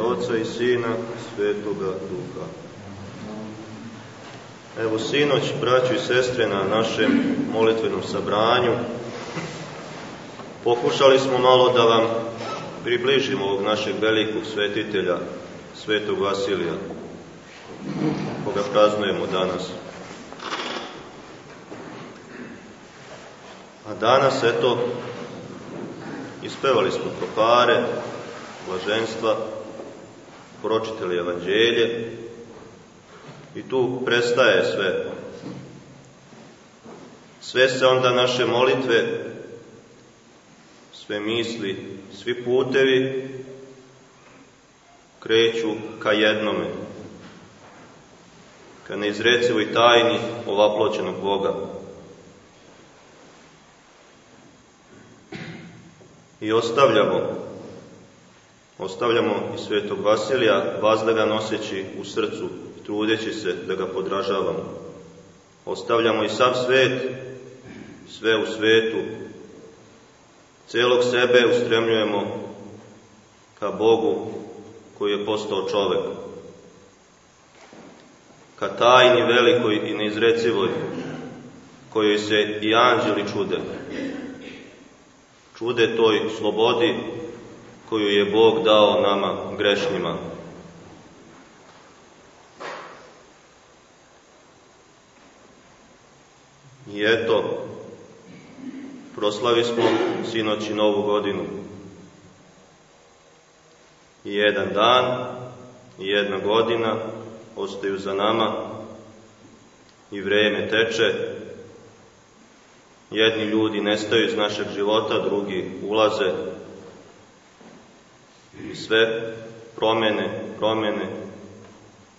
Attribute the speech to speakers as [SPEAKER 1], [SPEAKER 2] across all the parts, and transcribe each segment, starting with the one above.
[SPEAKER 1] Oca i Sina, Svetoga Duha. Evo sinoć, braću i sestre, na našem molitvenom sabranju pokušali smo malo da vam približimo ovog našeg velikog svetitelja, svetog Vasilija, koga praznujemo danas. A danas, eto, ispevali smo propare, blaženstva, pročitali evanđelje i tu prestaje sve. Sve se onda naše molitve, sve misli, svi putevi kreću ka jednome, ka neizrecivoj tajni ovaploćenog Boga. I ostavljamo Ostavljamo i svetog Vasilija, vazda noseći u srcu, trudeći se da ga podražavamo. Ostavljamo i sav svet, sve u svetu, celog sebe ustremljujemo ka Bogu koji je postao čovek, ka tajni velikoj i neizrecivoj, kojoj se i anđeli čude. Čude toj slobodi koju je Bog dao nama grešnjima. I eto, proslavi smo sinoći novu godinu. I jedan dan, i jedna godina ostaju za nama i vreme teče. Jedni ljudi nestaju iz našeg života, drugi ulaze sve promene, promene,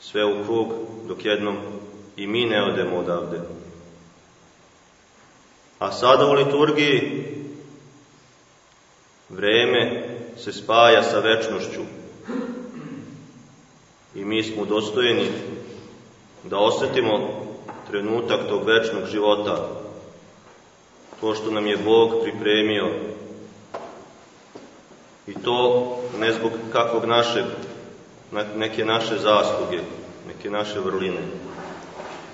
[SPEAKER 1] sve u krug, dok jednom i mi ne odemo odavde. A sada u liturgiji vreme se spaja sa večnošću i mi smo dostojeni da osetimo trenutak tog večnog života, to što nam je Bog pripremio I to ne zbog kakvog našeg, neke naše zasluge, neke naše vrline.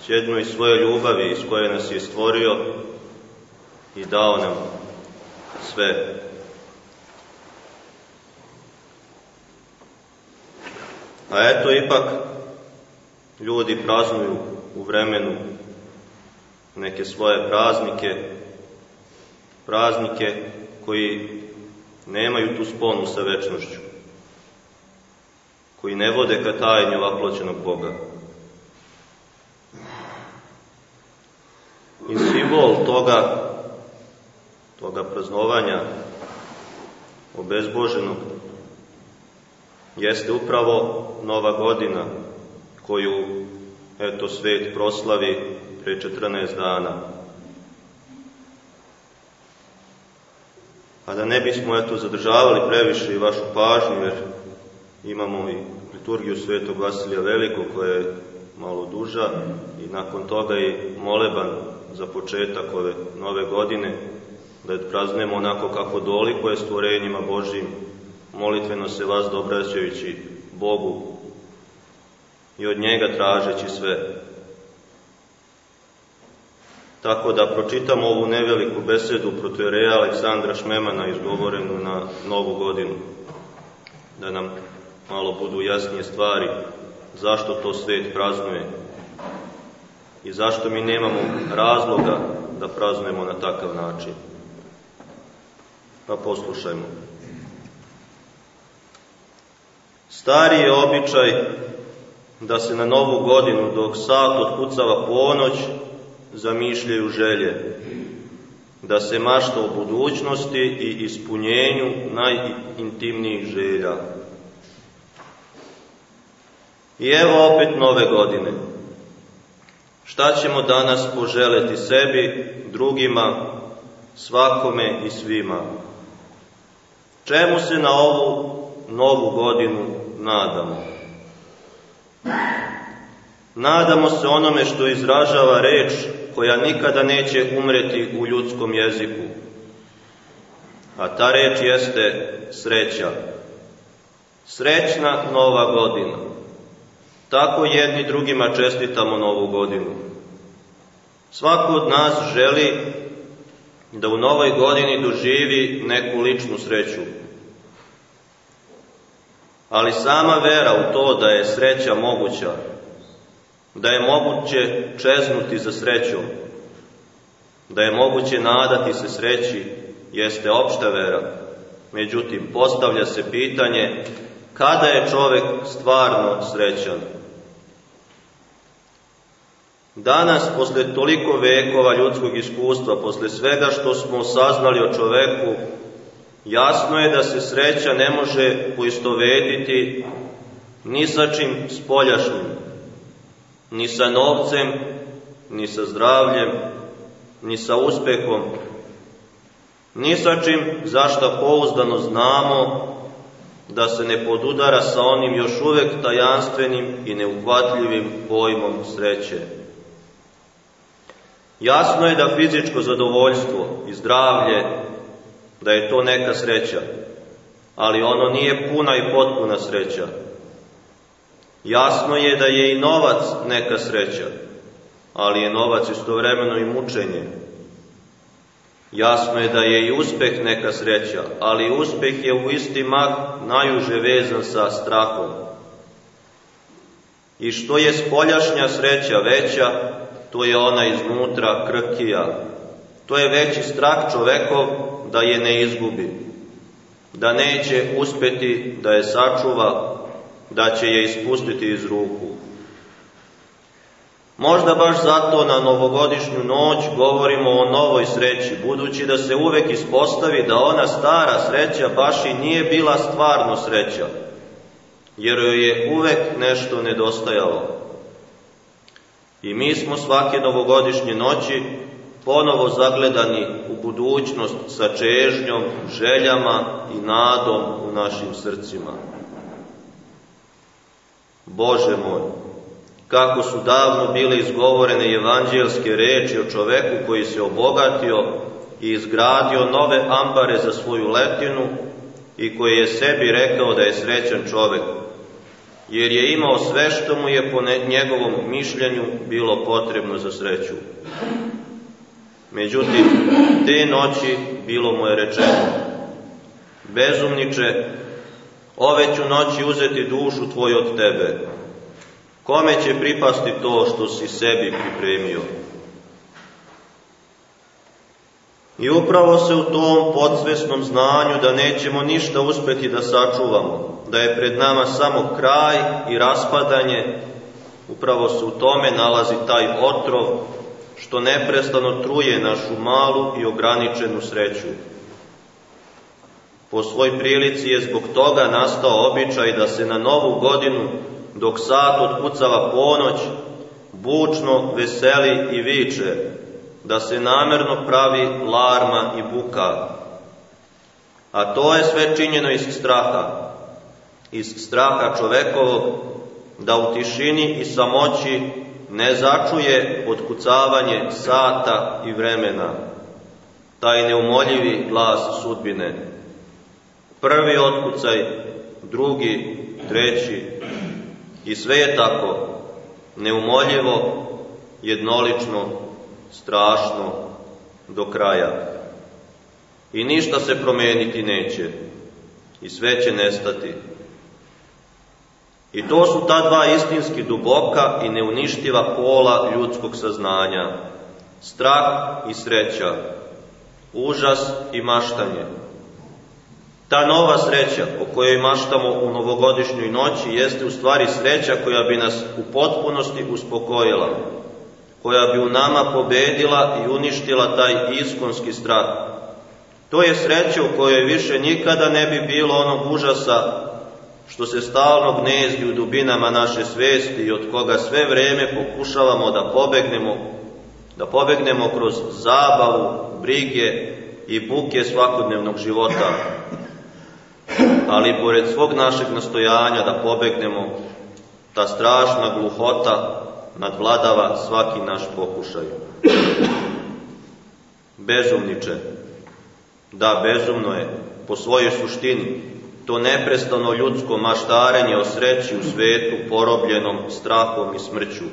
[SPEAKER 1] Sjedno iz svoje ljubavi iz koje nas je stvorio i dao nam sve. A eto ipak ljudi praznuju u vremenu neke svoje praznike, praznike koji nemaju tu sponu sa večnošću, koji ne vode ka tajenju vaploćenog Boga. I simbol toga, toga praznovanja obezboženog jeste upravo nova godina koju, eto, svet proslavi pre 14 dana. A da ne bismo eto zadržavali previše i vašu pažnju, jer imamo i liturgiju svetog Vasilija Veliko koja je malo duža i nakon toga i moleban za početak ove nove godine, da je praznujemo onako kako doliko je stvorenjima Božim, molitveno se vas dobraćajući Bogu i od njega tražeći sve Tako da pročitamo ovu neveliku besedu protojereja Aleksandra Šmemana izgovorenu na novu godinu. Da nam malo budu jasnije stvari zašto to svet praznuje i zašto mi nemamo razloga da praznujemo na takav način. Pa poslušajmo. Stari je običaj da se na novu godinu dok sat otkucava ponoć zamišljaju želje, da se mašta o budućnosti i ispunjenju najintimnijih želja. I evo opet nove godine. Šta ćemo danas poželeti sebi, drugima, svakome i svima? Čemu se na ovu novu godinu nadamo? Nadamo se onome što izražava reč koja nikada neće umreti u ljudskom jeziku. A ta reč jeste sreća. Srećna nova godina. Tako jedni drugima čestitamo novu godinu. Svako od nas želi da u novoj godini doživi neku ličnu sreću. Ali sama vera u to da je sreća moguća, da je moguće čeznuti za srećom, da je moguće nadati se sreći, jeste opšta vera. Međutim, postavlja se pitanje kada je čovek stvarno srećan. Danas, posle toliko vekova ljudskog iskustva, posle svega što smo saznali o čoveku, jasno je da se sreća ne može poistovetiti ni sa čim spoljašnjim, ni sa novcem, ni sa zdravljem, ni sa uspehom, ni sa čim zašta pouzdano znamo da se ne podudara sa onim još uvek tajanstvenim i neuhvatljivim pojmom sreće. Jasno je da fizičko zadovoljstvo i zdravlje, da je to neka sreća, ali ono nije puna i potpuna sreća. Jasno je da je i novac neka sreća, ali je novac istovremeno i mučenje. Jasno je da je i uspeh neka sreća, ali uspeh je u isti mah najuže vezan sa strahom. I što je spoljašnja sreća veća, to je ona iznutra krkija. To je veći strah čovekov da je ne izgubi, da neće uspeti da je sačuva, da će je ispustiti iz ruku. Možda baš zato na novogodišnju noć govorimo o novoj sreći, budući da se uvek ispostavi da ona stara sreća baš i nije bila stvarno sreća, jer joj je uvek nešto nedostajalo. I mi smo svake novogodišnje noći ponovo zagledani u budućnost sa čežnjom, željama i nadom u našim srcima. Bože moj, kako su davno bile izgovorene evanđelske reči o čoveku koji se obogatio i izgradio nove ambare za svoju letinu i koji je sebi rekao da je srećan čovek, jer je imao sve što mu je po njegovom mišljenju bilo potrebno za sreću. Međutim, te noći bilo mu je rečeno, bezumniče, ove ću noći uzeti dušu tvoju od tebe, Kome će pripasti to što si sebi pripremio? I upravo se u tom podsvesnom znanju da nećemo ništa uspeti da sačuvamo, da je pred nama samo kraj i raspadanje, upravo se u tome nalazi taj otrov što neprestano truje našu malu i ograničenu sreću. Po svoj prilici je zbog toga nastao običaj da se na novu godinu dok sat otkucava ponoć, bučno veseli i viče, da se namerno pravi larma i buka. A to je sve činjeno iz straha, iz straha čovekovog, da u tišini i samoći ne začuje otkucavanje sata i vremena, taj neumoljivi glas sudbine. Prvi otkucaj, drugi, treći, I sve je tako, neumoljivo, jednolično, strašno, do kraja. I ništa se promeniti neće, i sve će nestati. I to su ta dva istinski duboka i neuništiva pola ljudskog saznanja, strah i sreća, užas i maštanje. Ta nova sreća o kojoj maštamo u novogodišnjoj noći jeste u stvari sreća koja bi nas u potpunosti uspokojila, koja bi u nama pobedila i uništila taj iskonski strah. To je sreća u kojoj više nikada ne bi bilo onog užasa što se stalno gnezdi u dubinama naše svesti i od koga sve vreme pokušavamo da pobegnemo, da pobegnemo kroz zabavu, brige i buke svakodnevnog života ali pored svog našeg nastojanja da pobegnemo, ta strašna gluhota nadvladava svaki naš pokušaj. Bezumniče, da, bezumno je, po svojoj suštini, to neprestano ljudsko maštarenje o sreći u svetu porobljenom strahom i smrću.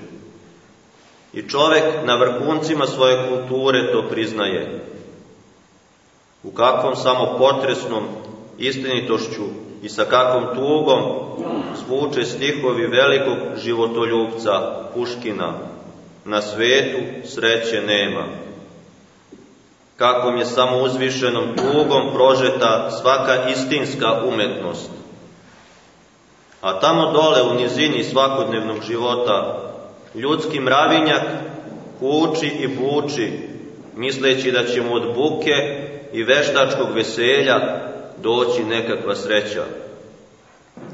[SPEAKER 1] I čovek na vrhuncima svoje kulture to priznaje. U kakvom samo potresnom istinitošću i sa kakvom tugom zvuče stihovi velikog životoljubca Puškina. Na svetu sreće nema. Kakvom je samo uzvišenom tugom prožeta svaka istinska umetnost. A tamo dole u nizini svakodnevnog života ljudski mravinjak kuči i buči, misleći da će mu od buke i veštačkog veselja doći nekakva sreća.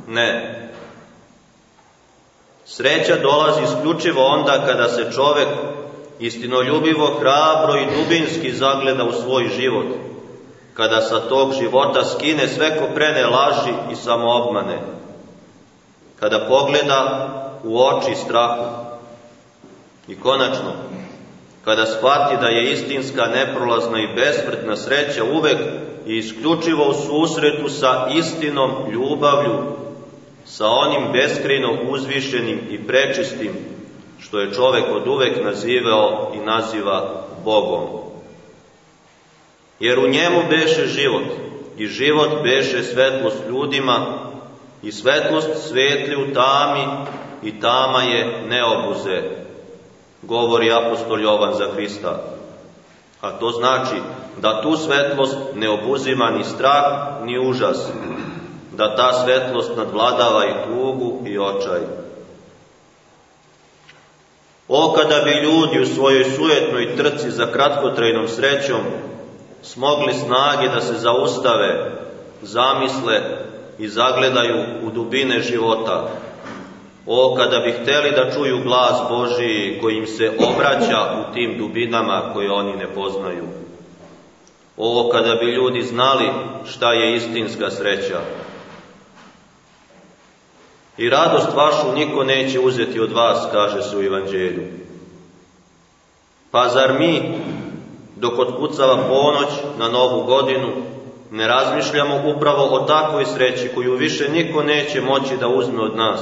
[SPEAKER 1] Ne. Sreća dolazi isključivo onda kada se čovek istinoljubivo, hrabro i dubinski zagleda u svoj život, kada sa tog života skine sve koprene laži i samoobmane, kada pogleda u oči strahu i konačno, kada shvati da je istinska, neprolazna i besmrtna sreća uvek i isključivo u susretu sa istinom, ljubavlju, sa onim beskreno uzvišenim i prečistim, što je čovek od uvek nazivao i naziva Bogom. Jer u njemu beše život, i život beše svetlost ljudima, i svetlost svetli u tami, i tama je neobuze, govori apostol Jovan za Hrista. A to znači da tu svetlost ne obuzima ni strah, ni užas, da ta svetlost nadvladava i tugu i očaj. O, kada bi ljudi u svojoj sujetnoj trci za kratkotrajnom srećom smogli snage da se zaustave, zamisle i zagledaju u dubine života, O, kada bi hteli da čuju glas Božiji koji im se obraća u tim dubinama koje oni ne poznaju. O, kada bi ljudi znali šta je istinska sreća. I radost vašu niko neće uzeti od vas, kaže se u Evanđelju. Pa zar mi, dok otkucava ponoć na novu godinu, ne razmišljamo upravo o takvoj sreći koju više niko neće moći da uzme od nas?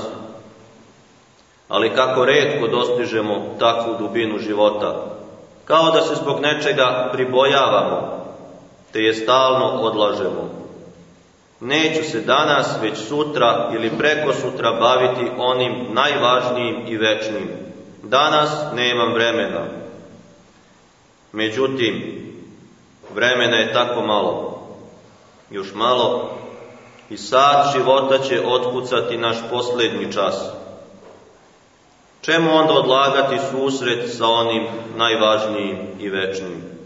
[SPEAKER 1] ali kako redko dostižemo takvu dubinu života, kao da se zbog nečega pribojavamo, te je stalno odlažemo. Neću se danas, već sutra ili preko sutra baviti onim najvažnijim i večnim. Danas nemam vremena. Međutim, vremena je tako malo. Još malo i sat života će otkucati naš poslednji čas. Čemu onda odlagati susret sa onim najvažnijim i večnim?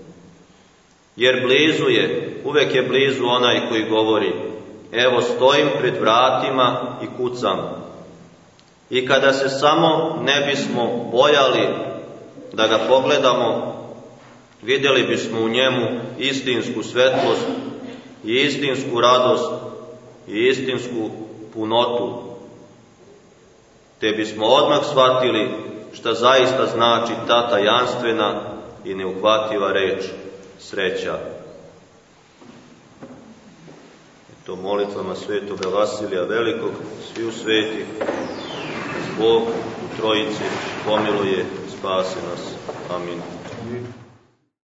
[SPEAKER 1] Jer blizu je, uvek je blizu onaj koji govori, evo stojim pred vratima i kucam. I kada se samo ne bismo bojali da ga pogledamo, vidjeli bismo u njemu istinsku svetlost i istinsku radost i istinsku punotu te bismo odmah shvatili šta zaista znači ta tajanstvena i neuhvativa reč sreća. Eto molitvama svetoga Vasilija Velikog, svi u sveti, Bog u Trojici pomiluje, spasi nas. Amin.